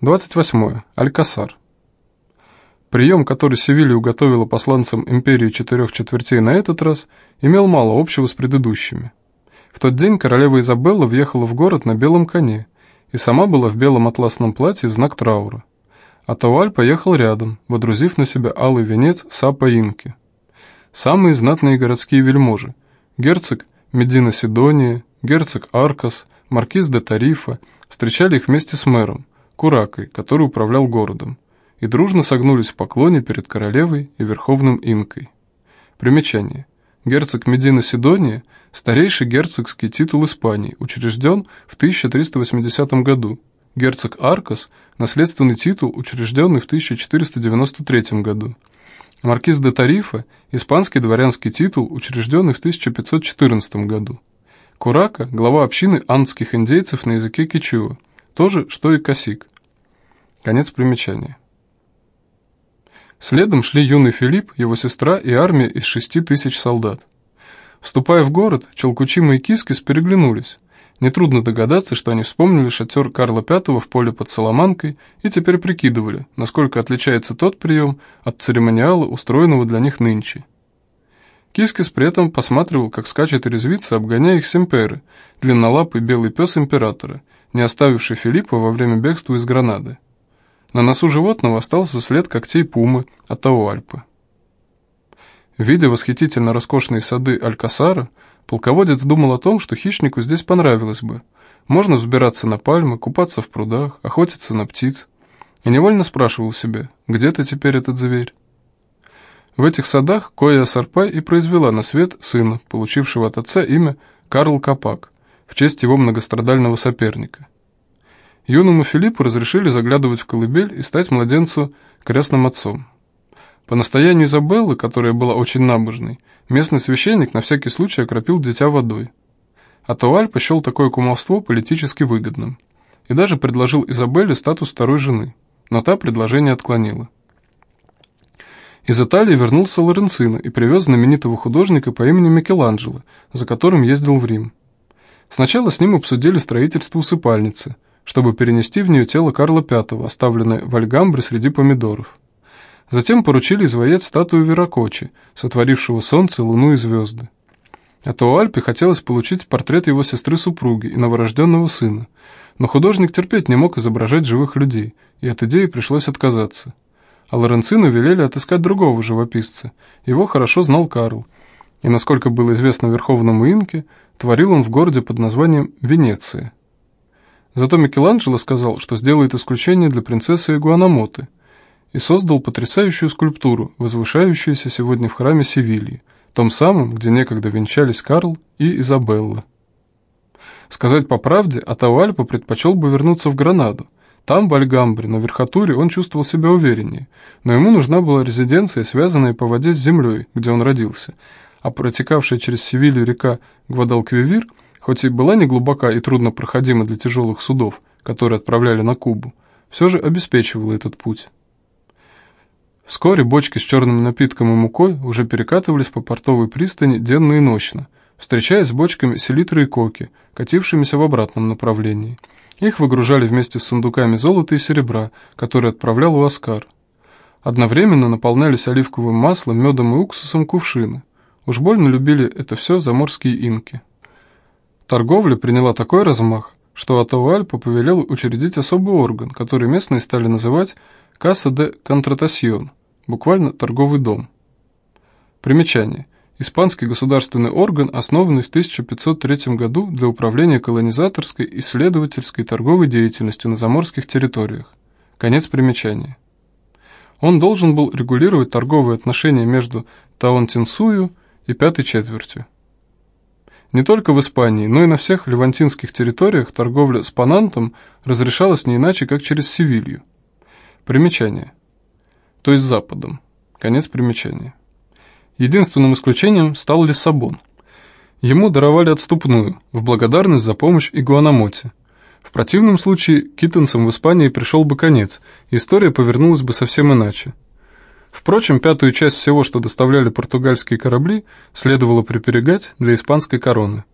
28. Алькасар. Прием, который Севилья уготовила посланцам империи четырех четвертей на этот раз, имел мало общего с предыдущими. В тот день королева Изабелла въехала в город на белом коне и сама была в белом атласном платье в знак траура. А Тауаль поехал рядом, водрузив на себя алый венец Сапа Инки. Самые знатные городские вельможи – герцог Медина Сидония, герцог Аркас, маркиз де Тарифа – встречали их вместе с мэром, Куракой, который управлял городом, и дружно согнулись в поклоне перед королевой и верховным инкой. Примечание. Герцог Медина Сидония – старейший герцогский титул Испании, учрежден в 1380 году. Герцог Аркас – наследственный титул, учрежденный в 1493 году. Маркиз де Тарифа – испанский дворянский титул, учрежденный в 1514 году. Курака – глава общины андских индейцев на языке кичуа, то же, что и касик. Конец примечания. Следом шли юный Филипп, его сестра и армия из шести тысяч солдат. Вступая в город, Челкучима и Кискис переглянулись. Нетрудно догадаться, что они вспомнили шатер Карла V в поле под Саламанкой и теперь прикидывали, насколько отличается тот прием от церемониала, устроенного для них нынче. Кискис при этом посматривал, как скачет и резвится, обгоняя их Семпере, длиннолапый белый пес императора, не оставивший Филиппа во время бегства из Гранады. На носу животного остался след когтей пумы Атауальпы. Видя восхитительно роскошные сады Алькасара, полководец думал о том, что хищнику здесь понравилось бы. Можно взбираться на пальмы, купаться в прудах, охотиться на птиц. И невольно спрашивал себя, где-то теперь этот зверь. В этих садах Коя Сарпай и произвела на свет сына, получившего от отца имя Карл Капак, в честь его многострадального соперника. Юному Филиппу разрешили заглядывать в колыбель и стать младенцу крестным отцом. По настоянию Изабеллы, которая была очень набожной, местный священник на всякий случай окропил дитя водой. А Туаль такое кумовство политически выгодным и даже предложил Изабелле статус второй жены, но та предложение отклонила. Из Италии вернулся Лоренцино и привез знаменитого художника по имени Микеланджело, за которым ездил в Рим. Сначала с ним обсудили строительство усыпальницы – чтобы перенести в нее тело Карла V, оставленное в Альгамбре среди помидоров. Затем поручили изваять статую Веракочи, сотворившего солнце, луну и звезды. А то Альпе хотелось получить портрет его сестры-супруги и новорожденного сына, но художник терпеть не мог изображать живых людей, и от идеи пришлось отказаться. А Лоренцину велели отыскать другого живописца. Его хорошо знал Карл, и, насколько было известно Верховному Инке, творил он в городе под названием Венеция. Зато Микеланджело сказал, что сделает исключение для принцессы Игуанамоты и создал потрясающую скульптуру, возвышающуюся сегодня в храме Севильи, том самом, где некогда венчались Карл и Изабелла. Сказать по правде, Атауальпа предпочел бы вернуться в Гранаду. Там, в Альгамбре, на Верхотуре, он чувствовал себя увереннее, но ему нужна была резиденция, связанная по воде с землей, где он родился, а протекавшая через Севилью река Гвадалквивир – хоть и была неглубока и труднопроходима для тяжелых судов, которые отправляли на Кубу, все же обеспечивала этот путь. Вскоре бочки с черным напитком и мукой уже перекатывались по портовой пристани денно и ночно, встречаясь с бочками селитры и коки, катившимися в обратном направлении. Их выгружали вместе с сундуками золота и серебра, которые отправлял Уаскар. Одновременно наполнялись оливковым маслом, медом и уксусом кувшины. Уж больно любили это все заморские инки. Торговля приняла такой размах, что Атауальпа повелел учредить особый орган, который местные стали называть «Касса де Контратасьон», буквально «торговый дом». Примечание. Испанский государственный орган, основанный в 1503 году для управления колонизаторской, исследовательской и торговой деятельностью на заморских территориях. Конец примечания. Он должен был регулировать торговые отношения между Таонтинсую и пятой четвертью. Не только в Испании, но и на всех левантинских территориях торговля с панантом разрешалась не иначе, как через Севилью. Примечание. То есть Западом. Конец примечания. Единственным исключением стал Лиссабон. Ему даровали отступную, в благодарность за помощь Игуанамоте. В противном случае китанцам в Испании пришел бы конец, история повернулась бы совсем иначе. Впрочем, пятую часть всего, что доставляли португальские корабли, следовало приперегать для испанской короны.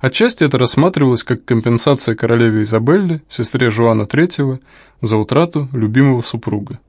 Отчасти это рассматривалось как компенсация королеве Изабелле, сестре Жуана III, за утрату любимого супруга.